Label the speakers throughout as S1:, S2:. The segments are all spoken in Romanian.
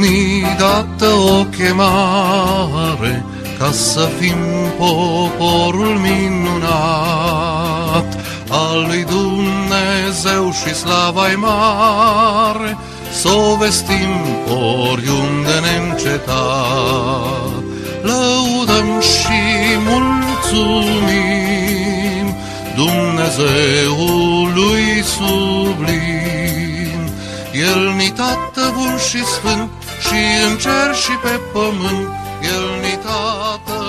S1: ni dată o chemare ca să fim poporul minunat al lui Dumnezeu și slava mare, să o vestim oriunde neîncetat. Lăudăm și mulțumim Dumnezeului sublim. El ni tată bun și sfânt și în cer și pe pământ, El ni tată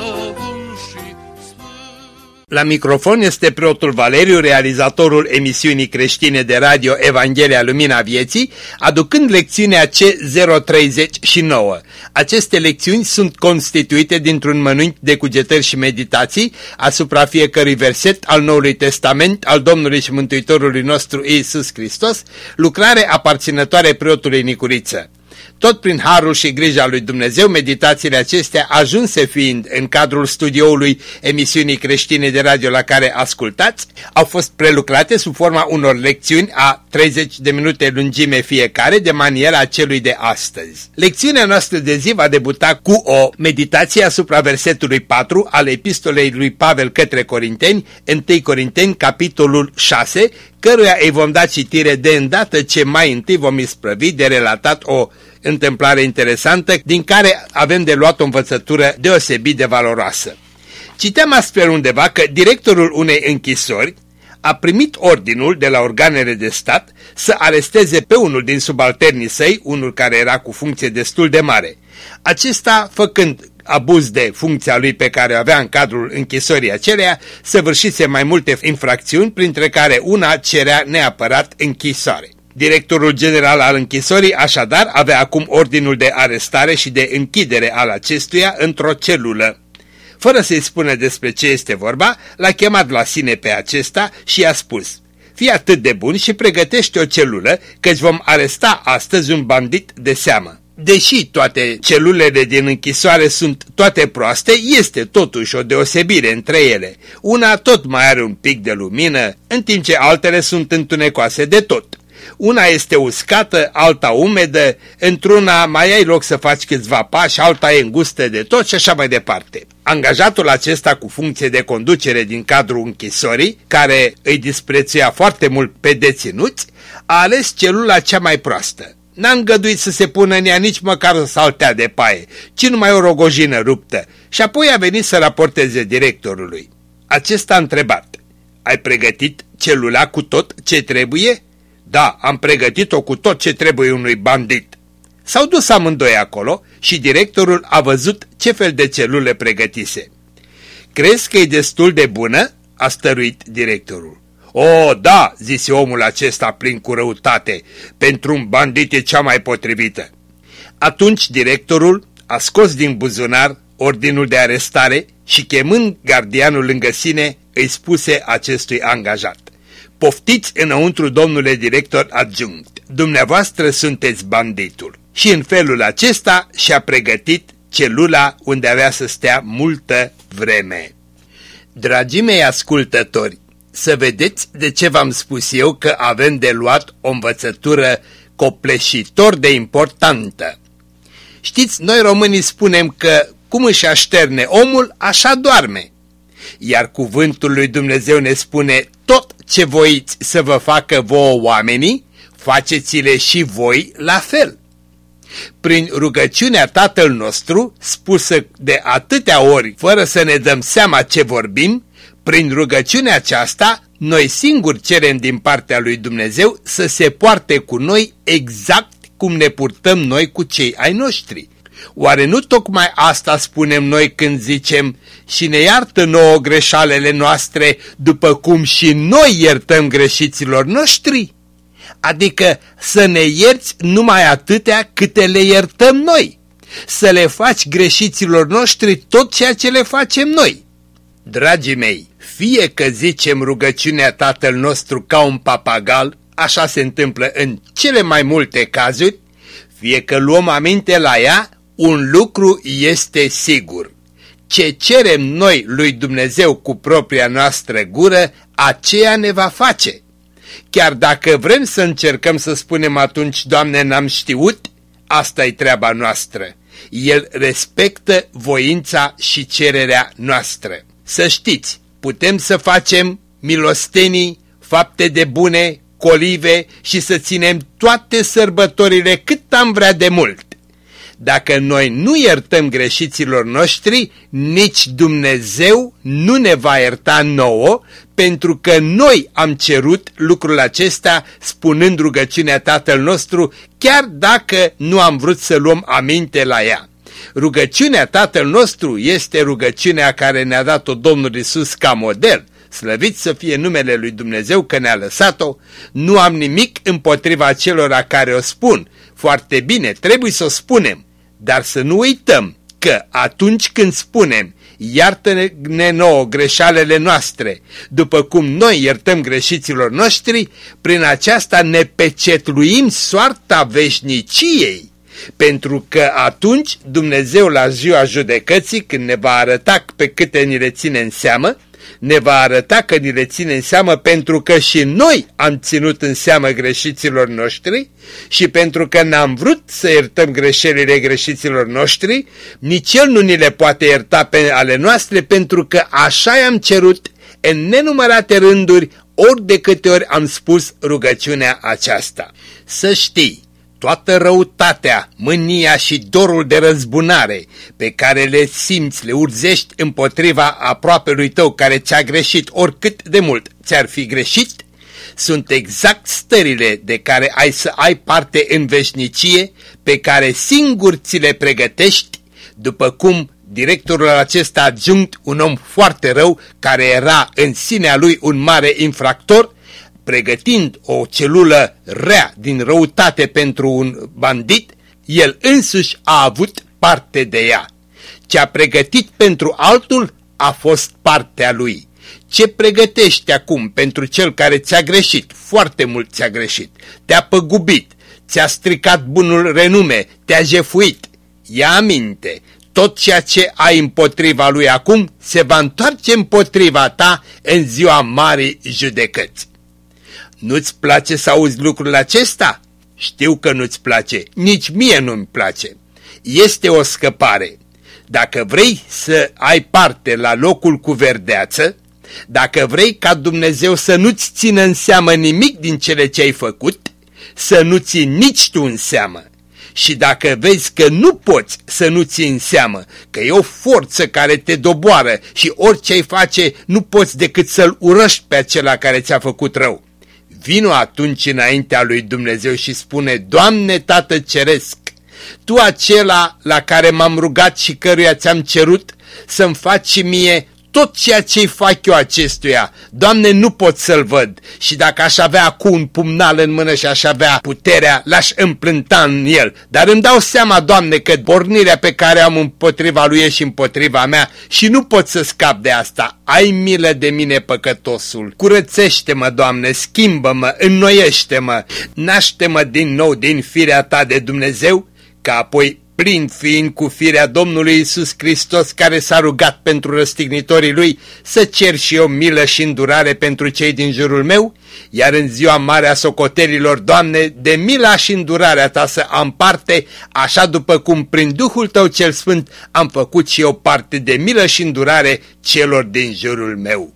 S2: la microfon este preotul Valeriu, realizatorul emisiunii creștine de radio Evanghelia Lumina Vieții, aducând lecțiunea C039. Aceste lecțiuni sunt constituite dintr-un mănânc de cugetări și meditații asupra fiecărui verset al Noului Testament al Domnului și Mântuitorului nostru Iisus Hristos, lucrare aparținătoare preotului Nicuriță. Tot prin harul și grija lui Dumnezeu, meditațiile acestea, ajunse fiind în cadrul studioului emisiunii creștine de radio la care ascultați, au fost prelucrate sub forma unor lecțiuni a 30 de minute lungime fiecare, de maniera celui de astăzi. Lecțiunea noastră de zi va debuta cu o meditație asupra versetului 4 al epistolei lui Pavel către Corinteni, 1 Corinteni, capitolul 6, căruia îi vom da citire de îndată ce mai întâi vom isprăvi de relatat o întâmplare interesantă din care avem de luat o învățătură deosebit de valoroasă. Citeam astfel undeva că directorul unei închisori a primit ordinul de la organele de stat să aresteze pe unul din subalternii săi, unul care era cu funcție destul de mare. Acesta, făcând abuz de funcția lui pe care o avea în cadrul închisorii aceleia, săvârșise mai multe infracțiuni, printre care una cerea neapărat închisoare. Directorul general al închisorii așadar avea acum ordinul de arestare și de închidere al acestuia într-o celulă. Fără să-i spună despre ce este vorba, l-a chemat la sine pe acesta și i-a spus Fii atât de bun și pregătește o celulă, căci vom aresta astăzi un bandit de seamă. Deși toate celulele din închisoare sunt toate proaste, este totuși o deosebire între ele. Una tot mai are un pic de lumină, în timp ce altele sunt întunecoase de tot. Una este uscată, alta umedă, într-una mai ai loc să faci câțiva pași, alta e îngustă de tot și așa mai departe. Angajatul acesta cu funcție de conducere din cadrul închisorii, care îi disprețuia foarte mult pe deținuți, a ales celula cea mai proastă. N-a îngăduit să se pună în ea nici măcar o saltea de paie, ci numai o rogojină ruptă, și apoi a venit să raporteze directorului. Acesta a întrebat, ai pregătit celula cu tot ce trebuie? Da, am pregătit-o cu tot ce trebuie unui bandit. S-au dus amândoi acolo și directorul a văzut ce fel de celule pregătise. Crezi că e destul de bună?" a stăruit directorul. O, da," zise omul acesta plin cu răutate, pentru un bandit e cea mai potrivită. Atunci directorul a scos din buzunar ordinul de arestare și chemând gardianul lângă sine îi spuse acestui angajat. Poftiți înăuntru, domnule director adjunct, dumneavoastră sunteți banditul. Și în felul acesta și-a pregătit celula unde avea să stea multă vreme. Dragii mei ascultători, să vedeți de ce v-am spus eu că avem de luat o învățătură copleșitor de importantă. Știți, noi românii spunem că cum își așterne omul, așa doarme. Iar cuvântul lui Dumnezeu ne spune tot ce voiți să vă facă vouă oamenii, faceți-le și voi la fel. Prin rugăciunea Tatăl nostru, spusă de atâtea ori, fără să ne dăm seama ce vorbim, prin rugăciunea aceasta, noi singuri cerem din partea lui Dumnezeu să se poarte cu noi exact cum ne purtăm noi cu cei ai noștri. Oare nu tocmai asta spunem noi când zicem și ne iartă nouă greșalele noastre după cum și noi iertăm greșiților noștri? Adică să ne ierți numai atâtea câte le iertăm noi, să le faci greșiților noștri tot ceea ce le facem noi. Dragii mei, fie că zicem rugăciunea Tatăl nostru ca un papagal, așa se întâmplă în cele mai multe cazuri, fie că luăm aminte la ea, un lucru este sigur. Ce cerem noi lui Dumnezeu cu propria noastră gură, aceea ne va face. Chiar dacă vrem să încercăm să spunem atunci, Doamne, n-am știut, asta e treaba noastră. El respectă voința și cererea noastră. Să știți, putem să facem milostenii, fapte de bune, colive și să ținem toate sărbătorile cât am vrea de mult. Dacă noi nu iertăm greșiților noștri, nici Dumnezeu nu ne va ierta nouă, pentru că noi am cerut lucrul acesta spunând rugăciunea Tatăl nostru, chiar dacă nu am vrut să luăm aminte la ea. Rugăciunea Tatăl nostru este rugăciunea care ne-a dat-o Domnul Isus ca model. Slăvit să fie numele lui Dumnezeu că ne-a lăsat-o, nu am nimic împotriva celor care o spun. Foarte bine, trebuie să o spunem, dar să nu uităm că atunci când spunem iartă-ne nouă greșalele noastre, după cum noi iertăm greșiților noștri, prin aceasta ne pecetluim soarta veșniciei. Pentru că atunci Dumnezeu la ziua judecății, când ne va arăta pe câte ni le ține în seamă, ne va arăta că ni le ține în seamă pentru că și noi am ținut în seamă greșiților noștri și pentru că n-am vrut să iertăm greșelile greșiților noștri, nici El nu ni le poate ierta pe ale noastre pentru că așa i-am cerut în nenumărate rânduri ori de câte ori am spus rugăciunea aceasta. Să știi, toată răutatea, mânia și dorul de răzbunare pe care le simți, le urzești împotriva aproapelui tău care ți-a greșit oricât de mult ți-ar fi greșit, sunt exact stările de care ai să ai parte în veșnicie, pe care singur ți le pregătești, după cum directorul acesta adjunct, un om foarte rău, care era în sinea lui un mare infractor, pregătind o celulă rea din răutate pentru un bandit, el însuși a avut parte de ea. Ce a pregătit pentru altul a fost partea lui. Ce pregătești acum pentru cel care ți-a greșit, foarte mult ți-a greșit, te-a păgubit, ți-a stricat bunul renume, te-a jefuit, ia aminte, tot ceea ce ai împotriva lui acum se va întoarce împotriva ta în ziua marii judecăți. Nu-ți place să auzi lucrul acesta? Știu că nu-ți place, nici mie nu-mi place. Este o scăpare. Dacă vrei să ai parte la locul cu verdeață, dacă vrei ca Dumnezeu să nu-ți țină în seamă nimic din cele ce ai făcut, să nu ții nici tu în seamă. Și dacă vezi că nu poți să nu ții în seamă, că e o forță care te doboară și orice ai face nu poți decât să-l urăști pe acela care ți-a făcut rău vino atunci înaintea lui Dumnezeu și spune, Doamne Tată Ceresc, Tu acela la care m-am rugat și căruia ți-am cerut să-mi faci și mie tot ceea ce-i fac eu acestuia, Doamne, nu pot să-l văd și dacă aș avea acum un pumnal în mână și aș avea puterea, l-aș împlânta în el. Dar îmi dau seama, Doamne, că pornirea pe care am împotriva lui e și împotriva mea și nu pot să scap de asta. Ai milă de mine, păcătosul. Curățește-mă, Doamne, schimbă-mă, înnoiește-mă, naște-mă din nou din firea ta de Dumnezeu, ca apoi plin fiind cu firea Domnului Isus Hristos care s-a rugat pentru răstignitorii lui, să cer și eu milă și îndurare pentru cei din jurul meu, iar în ziua mare a socotelilor, Doamne, de mila și îndurarea Ta să am parte, așa după cum prin Duhul Tău cel Sfânt am făcut și eu parte de milă și îndurare celor din jurul meu.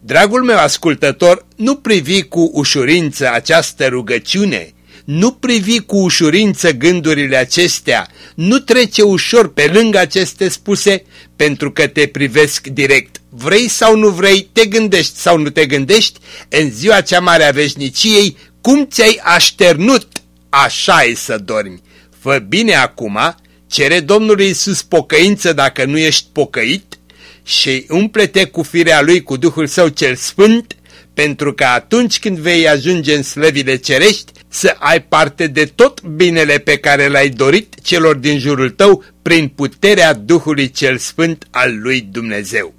S2: Dragul meu ascultător, nu privi cu ușurință această rugăciune, nu privi cu ușurință gândurile acestea, nu trece ușor pe lângă aceste spuse, pentru că te privesc direct. Vrei sau nu vrei, te gândești sau nu te gândești, în ziua cea mare a veșniciei, cum ți-ai așternut, așa e să dormi. Fă bine acum, cere Domnului Iisus pocăință dacă nu ești pocăit și umple-te cu firea Lui, cu Duhul Său cel Sfânt, pentru că atunci când vei ajunge în slăvile cerești, să ai parte de tot binele pe care l-ai dorit celor din jurul tău prin puterea Duhului cel Sfânt al lui Dumnezeu.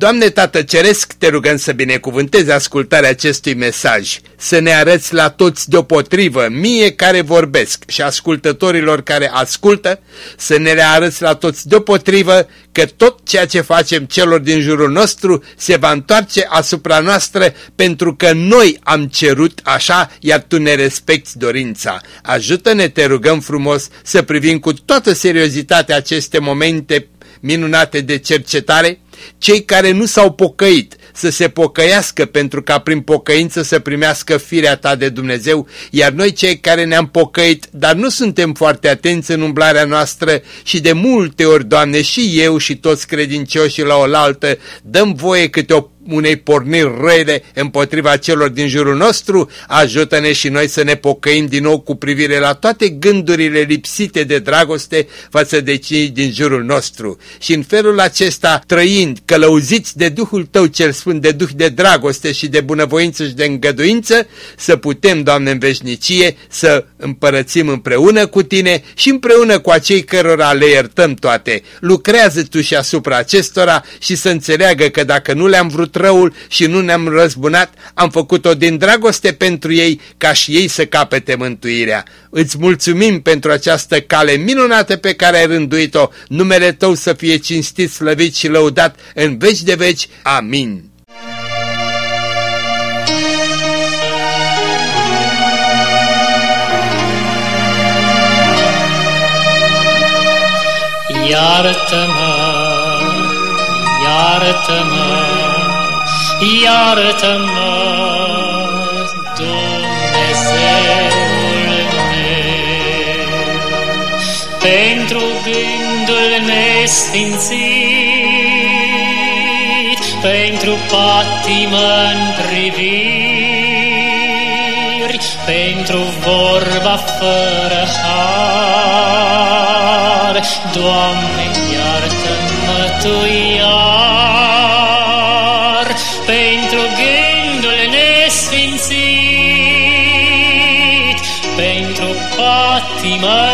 S2: Doamne Tată Ceresc, te rugăm să binecuvântezi ascultarea acestui mesaj, să ne arăți la toți deopotrivă, mie care vorbesc și ascultătorilor care ascultă, să ne le arăți la toți deopotrivă că tot ceea ce facem celor din jurul nostru se va întoarce asupra noastră pentru că noi am cerut așa, iar Tu ne respecti dorința. Ajută-ne, te rugăm frumos, să privim cu toată seriozitatea aceste momente minunate de cercetare, cei care nu s-au pocăit să se pocăiască pentru ca prin pocăință să primească firea ta de Dumnezeu, iar noi cei care ne-am pocăit, dar nu suntem foarte atenți în umblarea noastră și de multe ori, Doamne, și eu și toți credincioșii la oaltă, dăm voie câte o unei porniri rele împotriva celor din jurul nostru, ajută-ne și noi să ne pocăim din nou cu privire la toate gândurile lipsite de dragoste față de cei din jurul nostru. Și în felul acesta, trăind, călăuziți de Duhul Tău cel Sfânt, de Duh de dragoste și de bunăvoință și de îngăduință, să putem, Doamne, în veșnicie, să împărățim împreună cu Tine și împreună cu acei cărora le iertăm toate. Lucrează Tu și asupra acestora și să înțeleagă că dacă nu le-am vrut răul și nu ne-am răzbunat, am făcut-o din dragoste pentru ei, ca și ei să capete mântuirea. Îți mulțumim pentru această cale minunată pe care ai rânduit-o, numele Tău să fie cinstit, slăvit și lăudat în veci de veci. Amin.
S3: Iartă-mă, iartă-mă, Iartă-mă, Dumnezeul meu, pentru gândul nesfințit, pentru patimă în priviri, pentru vorba fără har. Doamne, iartă-mă Tu iar, pentru gândul nesfințit, pentru patimă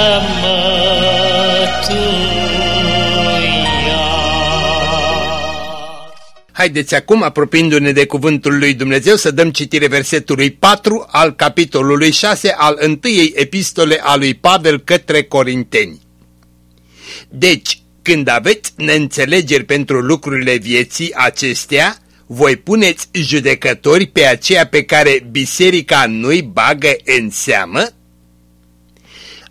S3: iartă-mă Tu
S2: Haideți acum, apropiindu-ne de cuvântul lui Dumnezeu, să dăm citire versetului 4 al capitolului 6 al întâiei epistole a lui Pavel către Corinteni. Deci, când aveți neînțelegeri pentru lucrurile vieții acestea, voi puneți judecători pe aceea pe care biserica nu-i bagă în seamă?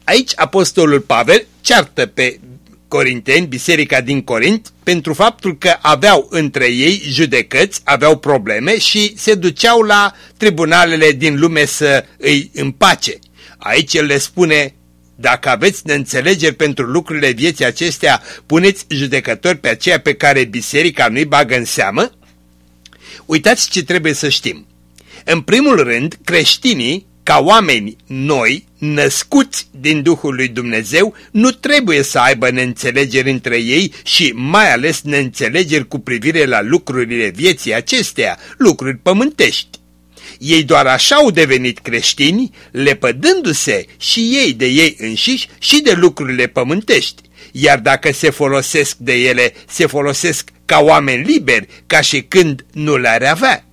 S2: Aici apostolul Pavel ceartă pe corinteni, biserica din Corint, pentru faptul că aveau între ei judecăți, aveau probleme și se duceau la tribunalele din lume să îi împace. Aici el le spune, dacă aveți neînțelegeri pentru lucrurile vieții acestea, puneți judecători pe aceea pe care biserica nu-i bagă în seamă? Uitați ce trebuie să știm. În primul rând, creștinii ca oameni noi, născuți din Duhul lui Dumnezeu, nu trebuie să aibă neînțelegeri între ei și mai ales neînțelegeri cu privire la lucrurile vieții acestea, lucruri pământești. Ei doar așa au devenit creștini, lepădându-se și ei de ei înșiși și de lucrurile pământești. Iar dacă se folosesc de ele, se folosesc ca oameni liberi, ca și când nu le-ar avea.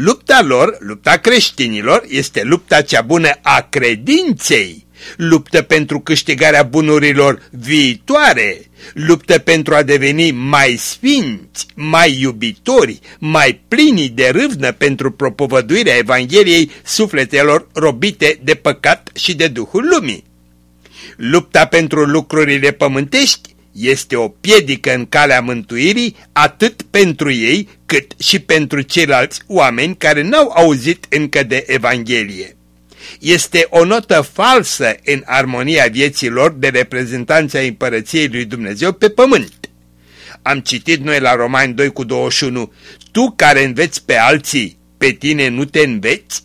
S2: Lupta lor, lupta creștinilor, este lupta cea bună a credinței, luptă pentru câștigarea bunurilor viitoare, luptă pentru a deveni mai sfinți, mai iubitori, mai plini de râvnă pentru propovăduirea Evangheliei sufletelor robite de păcat și de Duhul Lumii. Lupta pentru lucrurile pământești este o piedică în calea mântuirii atât pentru ei cât și pentru ceilalți oameni care n-au auzit încă de Evanghelie. Este o notă falsă în armonia vieților de reprezentanța împărăției lui Dumnezeu pe pământ. Am citit noi la Romani 2 cu 21, Tu care înveți pe alții, pe tine nu te înveți?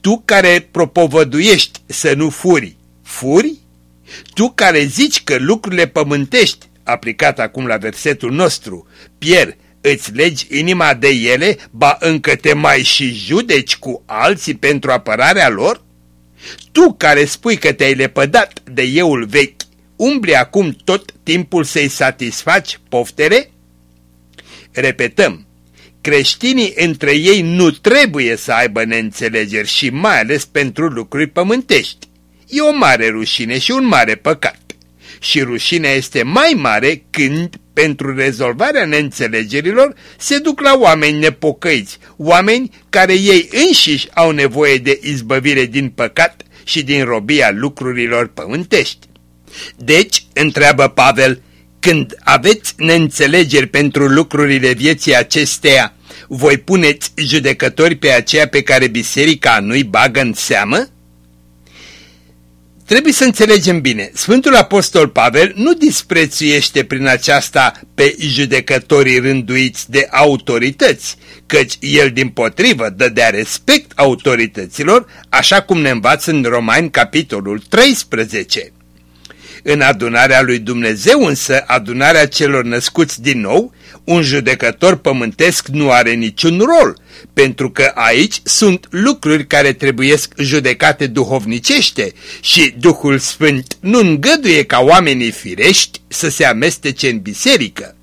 S2: Tu care propovăduiești să nu furi, furi? Tu care zici că lucrurile pământești, aplicat acum la versetul nostru, pierd, îți legi inima de ele, ba încă te mai și judeci cu alții pentru apărarea lor? Tu care spui că te-ai lepădat de euul vechi, umbli acum tot timpul să-i satisfaci poftele? Repetăm, creștinii între ei nu trebuie să aibă neînțelegeri și mai ales pentru lucruri pământești. E o mare rușine și un mare păcat. Și rușinea este mai mare când, pentru rezolvarea neînțelegerilor, se duc la oameni nepocăiți, oameni care ei înșiși au nevoie de izbăvire din păcat și din robia lucrurilor pământești. Deci, întreabă Pavel, când aveți neînțelegeri pentru lucrurile vieții acesteia, voi puneți judecători pe aceea pe care biserica nu-i bagă în seamă? Trebuie să înțelegem bine, Sfântul Apostol Pavel nu disprețuiește prin aceasta pe judecătorii rânduiți de autorități, căci el din potrivă dădea respect autorităților, așa cum ne învață în Romani capitolul 13. În adunarea lui Dumnezeu însă, adunarea celor născuți din nou, un judecător pământesc nu are niciun rol, pentru că aici sunt lucruri care trebuiesc judecate duhovnicește și Duhul Sfânt nu îngăduie ca oamenii firești să se amestece în biserică.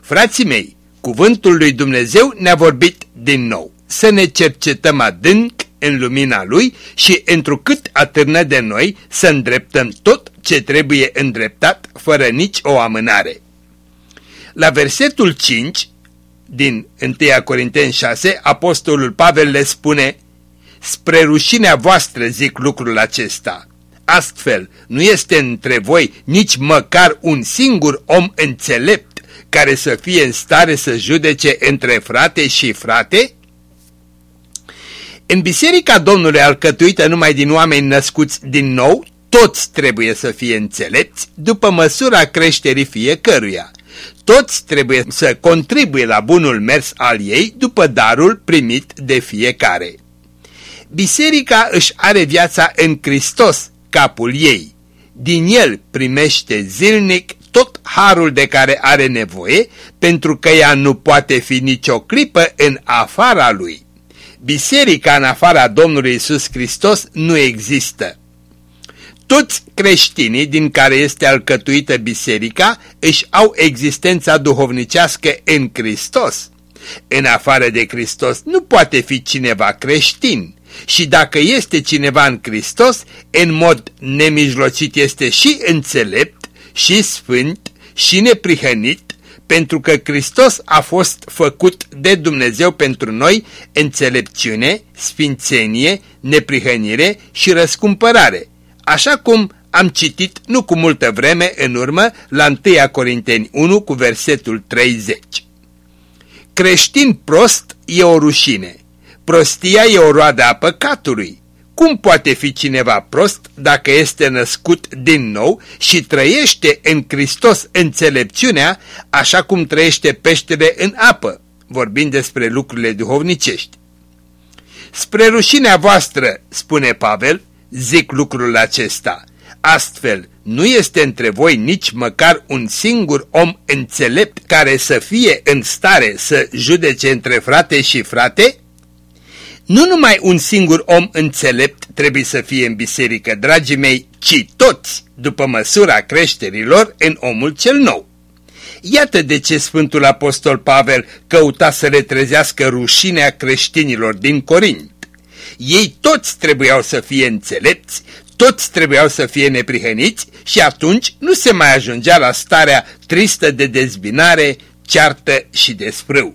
S2: Frații mei, cuvântul lui Dumnezeu ne-a vorbit din nou, să ne cercetăm adânc în lumina Lui și întrucât atârnă de noi să îndreptăm tot ce trebuie îndreptat fără nici o amânare. La versetul 5 din 1 Corinteni 6, apostolul Pavel le spune Spre rușinea voastră zic lucrul acesta. Astfel, nu este între voi nici măcar un singur om înțelept care să fie în stare să judece între frate și frate? În biserica Domnului alcătuită numai din oameni născuți din nou, toți trebuie să fie înțelepți după măsura creșterii fiecăruia. Toți trebuie să contribuie la bunul mers al ei după darul primit de fiecare. Biserica își are viața în Hristos, capul ei. Din el primește zilnic tot harul de care are nevoie, pentru că ea nu poate fi nicio clipă în afara lui. Biserica în afara Domnului Isus Hristos nu există. Toți creștinii din care este alcătuită biserica își au existența duhovnicească în Hristos. În afară de Hristos nu poate fi cineva creștin și dacă este cineva în Hristos, în mod nemijlocit este și înțelept, și sfânt, și neprihănit, pentru că Hristos a fost făcut de Dumnezeu pentru noi înțelepciune, sfințenie, neprihănire și răscumpărare, așa cum am citit nu cu multă vreme în urmă la 1 Corinteni 1 cu versetul 30. Creștin prost e o rușine, prostia e o roadă a păcatului. Cum poate fi cineva prost dacă este născut din nou și trăiește în Hristos înțelepciunea așa cum trăiește peștele în apă, vorbind despre lucrurile duhovnicești? Spre rușinea voastră, spune Pavel, zic lucrul acesta. Astfel, nu este între voi nici măcar un singur om înțelept care să fie în stare să judece între frate și frate? Nu numai un singur om înțelept trebuie să fie în biserică, dragii mei, ci toți, după măsura creșterilor în omul cel nou. Iată de ce Sfântul Apostol Pavel căuta să le trezească rușinea creștinilor din Corint. Ei toți trebuiau să fie înțelepți, toți trebuiau să fie neprihăniți și atunci nu se mai ajungea la starea tristă de dezbinare, ceartă și desfrâu.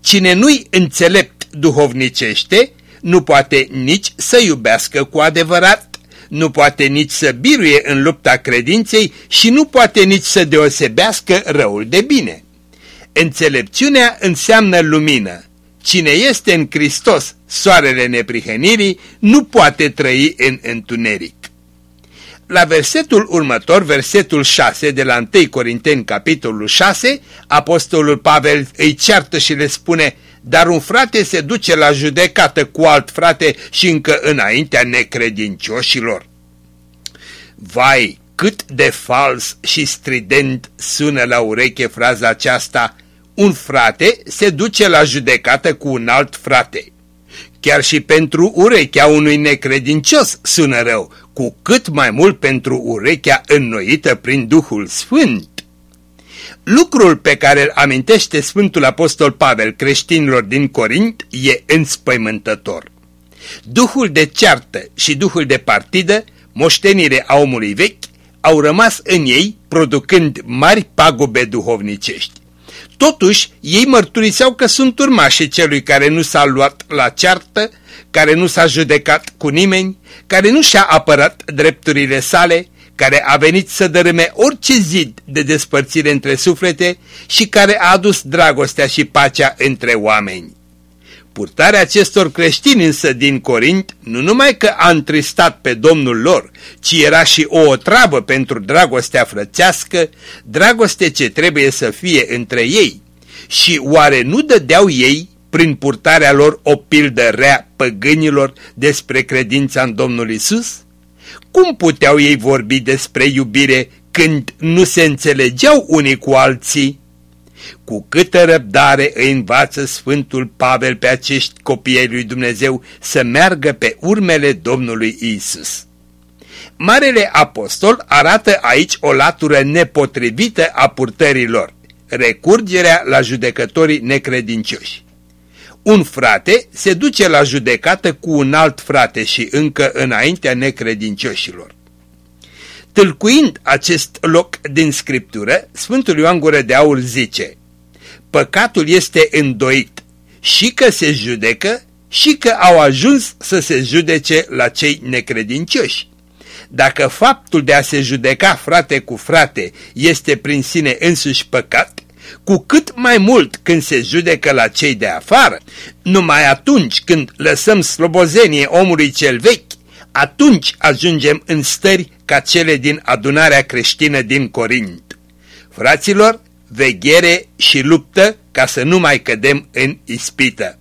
S2: Cine nu-i înțelept duhovnicește, nu poate nici să iubească cu adevărat, nu poate nici să biruie în lupta credinței și nu poate nici să deosebească răul de bine. Înțelepciunea înseamnă lumină, Cine este în Hristos, soarele neprihănirii, nu poate trăi în întuneric. La versetul următor, versetul 6 de la 1 Corinteni, capitolul 6, apostolul Pavel îi ceartă și le spune, dar un frate se duce la judecată cu alt frate și încă înaintea necredincioșilor. Vai, cât de fals și strident sună la ureche fraza aceasta, Un frate se duce la judecată cu un alt frate. Chiar și pentru urechea unui necredincios sună rău, cu cât mai mult pentru urechea înnoită prin Duhul Sfânt. Lucrul pe care îl amintește Sfântul Apostol Pavel creștinilor din Corint e înspăimântător. Duhul de ceartă și duhul de partidă, moștenire a omului vechi, au rămas în ei, producând mari pagube duhovnicești. Totuși, ei mărturiseau că sunt urmașii celui care nu s-a luat la ceartă, care nu s-a judecat cu nimeni, care nu și-a apărat drepturile sale, care a venit să dărâme orice zid de despărțire între suflete și care a adus dragostea și pacea între oameni. Purtarea acestor creștini însă din Corint nu numai că a întristat pe Domnul lor, ci era și o otravă pentru dragostea frățească, dragoste ce trebuie să fie între ei. Și oare nu dădeau ei, prin purtarea lor, o pildă rea păgânilor despre credința în Domnul Isus? Cum puteau ei vorbi despre iubire când nu se înțelegeau unii cu alții? Cu câtă răbdare îi învață Sfântul Pavel pe acești copii ai lui Dumnezeu să meargă pe urmele Domnului Isus. Marele apostol arată aici o latură nepotrivită a purtărilor, recurgerea la judecătorii necredincioși. Un frate se duce la judecată cu un alt frate și încă înaintea necredincioșilor. Tâlcuind acest loc din Scriptură, Sfântul Ioan Gură de Aur zice Păcatul este îndoit și că se judecă și că au ajuns să se judece la cei necredincioși. Dacă faptul de a se judeca frate cu frate este prin sine însuși păcat, cu cât mai mult când se judecă la cei de afară, numai atunci când lăsăm slobozenie omului cel vechi, atunci ajungem în stări ca cele din adunarea creștină din Corint. Fraților, veghere și luptă ca să nu mai cădem în ispită.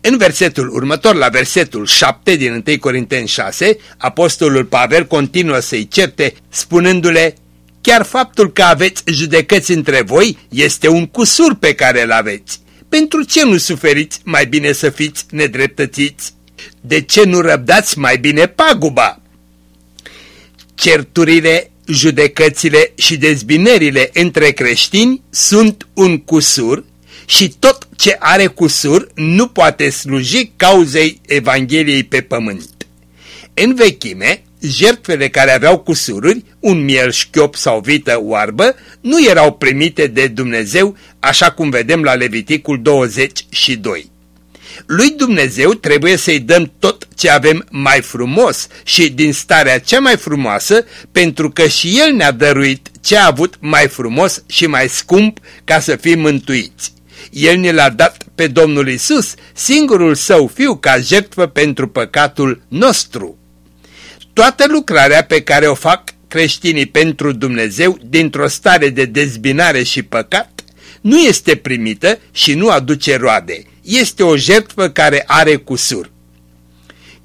S2: În versetul următor, la versetul 7 din 1 Corinteni 6, apostolul Pavel continuă să-i certe spunându-le Chiar faptul că aveți judecăți între voi este un cusur pe care îl aveți. Pentru ce nu suferiți mai bine să fiți nedreptățiți? De ce nu răbdați mai bine paguba? Certurile, judecățile și dezbinerile între creștini sunt un cusur și tot ce are cusur nu poate sluji cauzei Evangheliei pe pământ. În vechime, jertfele care aveau cusururi, un miel șchiop sau vită oarbă, nu erau primite de Dumnezeu, așa cum vedem la Leviticul 22. Lui Dumnezeu trebuie să-i dăm tot ce avem mai frumos și din starea cea mai frumoasă, pentru că și El ne-a dăruit ce a avut mai frumos și mai scump ca să fim mântuiți. El ne l-a dat pe Domnul Isus, singurul său fiu ca jertfă pentru păcatul nostru. Toată lucrarea pe care o fac creștinii pentru Dumnezeu dintr-o stare de dezbinare și păcat nu este primită și nu aduce roade. Este o jertfă care are cusur.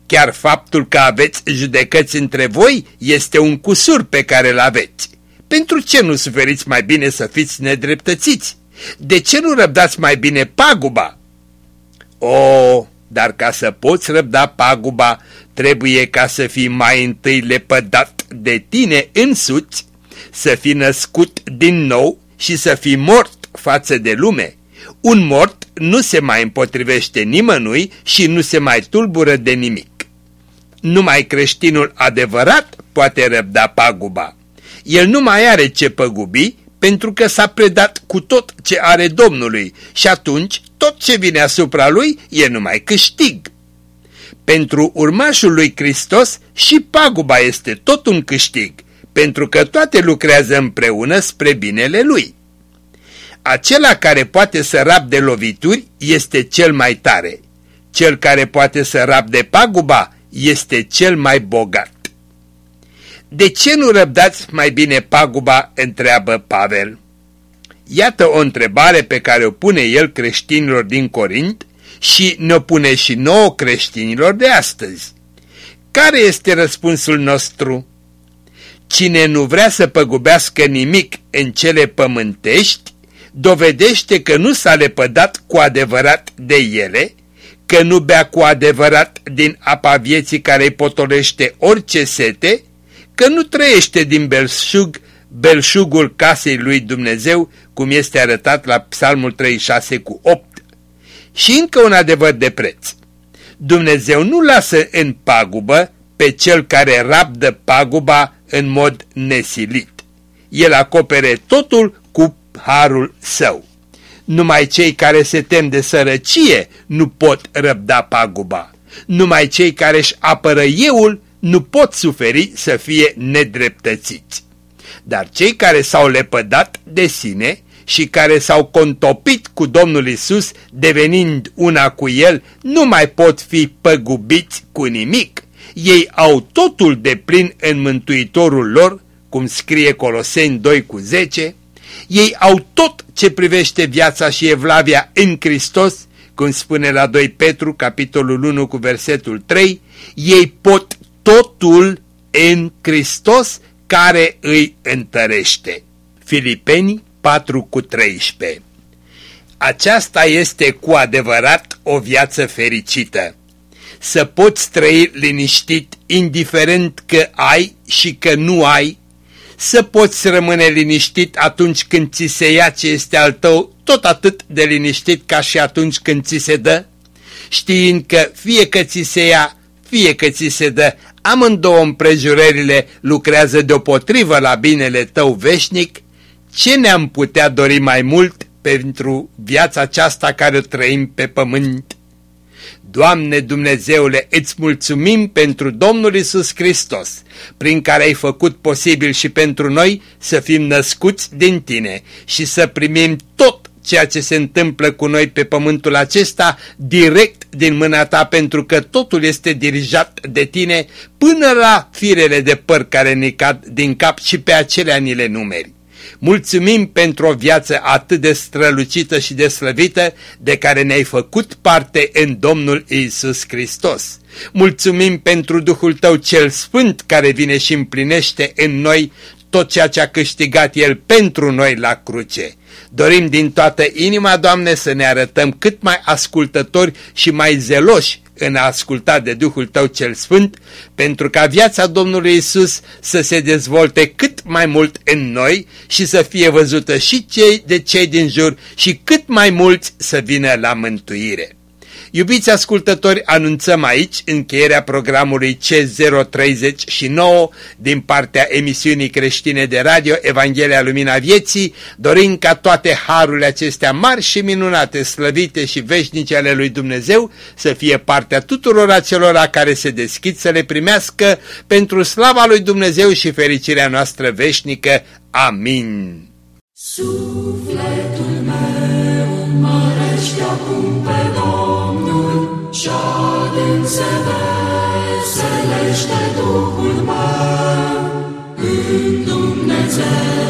S2: Chiar faptul că aveți judecăți între voi este un cusur pe care îl aveți. Pentru ce nu suferiți mai bine să fiți nedreptățiți? De ce nu răbdați mai bine paguba? O, dar ca să poți răbda paguba, trebuie ca să fii mai întâi lepădat de tine însuți, să fii născut din nou și să fii mort față de lume. Un mort nu se mai împotrivește nimănui și nu se mai tulbură de nimic. Numai creștinul adevărat poate răbda paguba. El nu mai are ce păgubi pentru că s-a predat cu tot ce are Domnului și atunci tot ce vine asupra lui e numai câștig. Pentru urmașul lui Hristos și paguba este tot un câștig, pentru că toate lucrează împreună spre binele lui. Acela care poate să rabde lovituri este cel mai tare, cel care poate să rabde paguba este cel mai bogat. De ce nu răbdați mai bine paguba, întreabă Pavel. Iată o întrebare pe care o pune el creștinilor din Corint și ne-o pune și nouă creștinilor de astăzi. Care este răspunsul nostru? Cine nu vrea să păgubească nimic în cele pământești, dovedește că nu s-a lepădat cu adevărat de ele, că nu bea cu adevărat din apa vieții care îi potolește orice sete, că nu trăiește din belșug, belșugul casei lui Dumnezeu, cum este arătat la Psalmul 36 cu 8. Și încă un adevăr de preț. Dumnezeu nu lasă în pagubă pe cel care rabdă paguba în mod nesilit. El acopere totul cu harul său. Numai cei care se tem de sărăcie nu pot răbda paguba. Numai cei care își apără euul nu pot suferi să fie nedreptățiți. Dar cei care s-au lepădat de sine și care s-au contopit cu Domnul Isus, devenind una cu El, nu mai pot fi păgubiți cu nimic. Ei au totul de plin în Mântuitorul lor, cum scrie Coloseni 2 cu 10, ei au tot ce privește viața și evlavia în Hristos, cum spune la 2 Petru, capitolul 1 cu versetul 3, ei pot totul în Hristos care îi întărește. Filipeni 4 cu 13 Aceasta este cu adevărat o viață fericită. Să poți trăi liniștit indiferent că ai și că nu ai, să poți rămâne liniștit atunci când ți se ia ce este al tău, tot atât de liniștit ca și atunci când ți se dă, știind că fie că ți se ia, fie că ți se dă, amândouă împrejurările lucrează deopotrivă la binele tău veșnic, ce ne-am putea dori mai mult pentru viața aceasta care o trăim pe pământ? Doamne Dumnezeule, îți mulțumim pentru Domnul Isus Hristos, prin care ai făcut posibil și pentru noi să fim născuți din Tine și să primim tot ceea ce se întâmplă cu noi pe pământul acesta direct din mâna ta pentru că totul este dirijat de tine până la firele de păr care ne cad din cap și pe acelea ni le numeri. Mulțumim pentru o viață atât de strălucită și de slăvită de care ne-ai făcut parte în Domnul Isus Hristos. Mulțumim pentru Duhul Tău cel Sfânt care vine și împlinește în noi tot ceea ce a câștigat El pentru noi la cruce. Dorim din toată inima, Doamne, să ne arătăm cât mai ascultători și mai zeloși în a asculta de Duhul Tău cel Sfânt, pentru ca viața Domnului Isus să se dezvolte cât mai mult în noi și să fie văzută și cei de cei din jur și cât mai mulți să vină la mântuire. Iubiți ascultători, anunțăm aici încheierea programului C039 din partea emisiunii creștine de radio Evanghelia Lumina Vieții, dorind ca toate harurile acestea mari și minunate, slăvite și veșnice ale lui Dumnezeu să fie partea tuturor acelora care se deschid să le primească pentru slava lui Dumnezeu și fericirea noastră veșnică. Amin.
S4: Sufletul Domnul și adânc se veselește Duhul meu în Dumnezeu,